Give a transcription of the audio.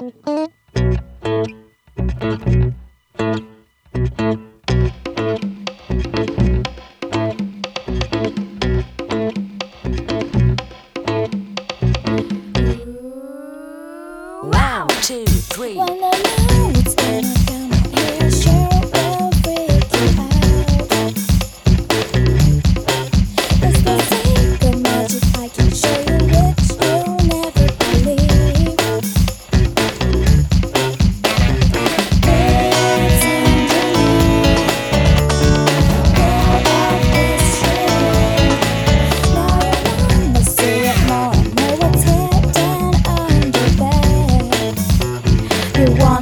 One, two, three. Well, everyone.